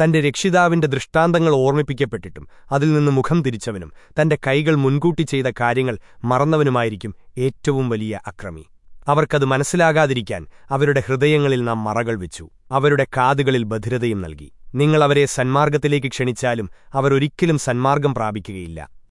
തന്റെ രക്ഷിതാവിന്റെ ദൃഷ്ടാന്തങ്ങൾ ഓർമ്മിപ്പിക്കപ്പെട്ടിട്ടും അതിൽ നിന്ന് മുഖം തിരിച്ചവനും തന്റെ കൈകൾ മുൻകൂട്ടി ചെയ്ത കാര്യങ്ങൾ മറന്നവനുമായിരിക്കും ഏറ്റവും വലിയ അക്രമി. അവർക്കത് മനസ്സിലാകാതിരിക്കാൻ അവരുടെ ഹൃദയങ്ങളിൽ നാം മറകൾ വെച്ചു. അവരുടെ കാതുകളിൽ ബധിരതയും നൽകി. നിങ്ങൾ അവരെ സന്മാർഗത്തിലേക്ക് ക്ഷണിച്ചാലും അവരൊരിക്കലും സന്മാർഗം പ്രാപിക്കുകയില്ല.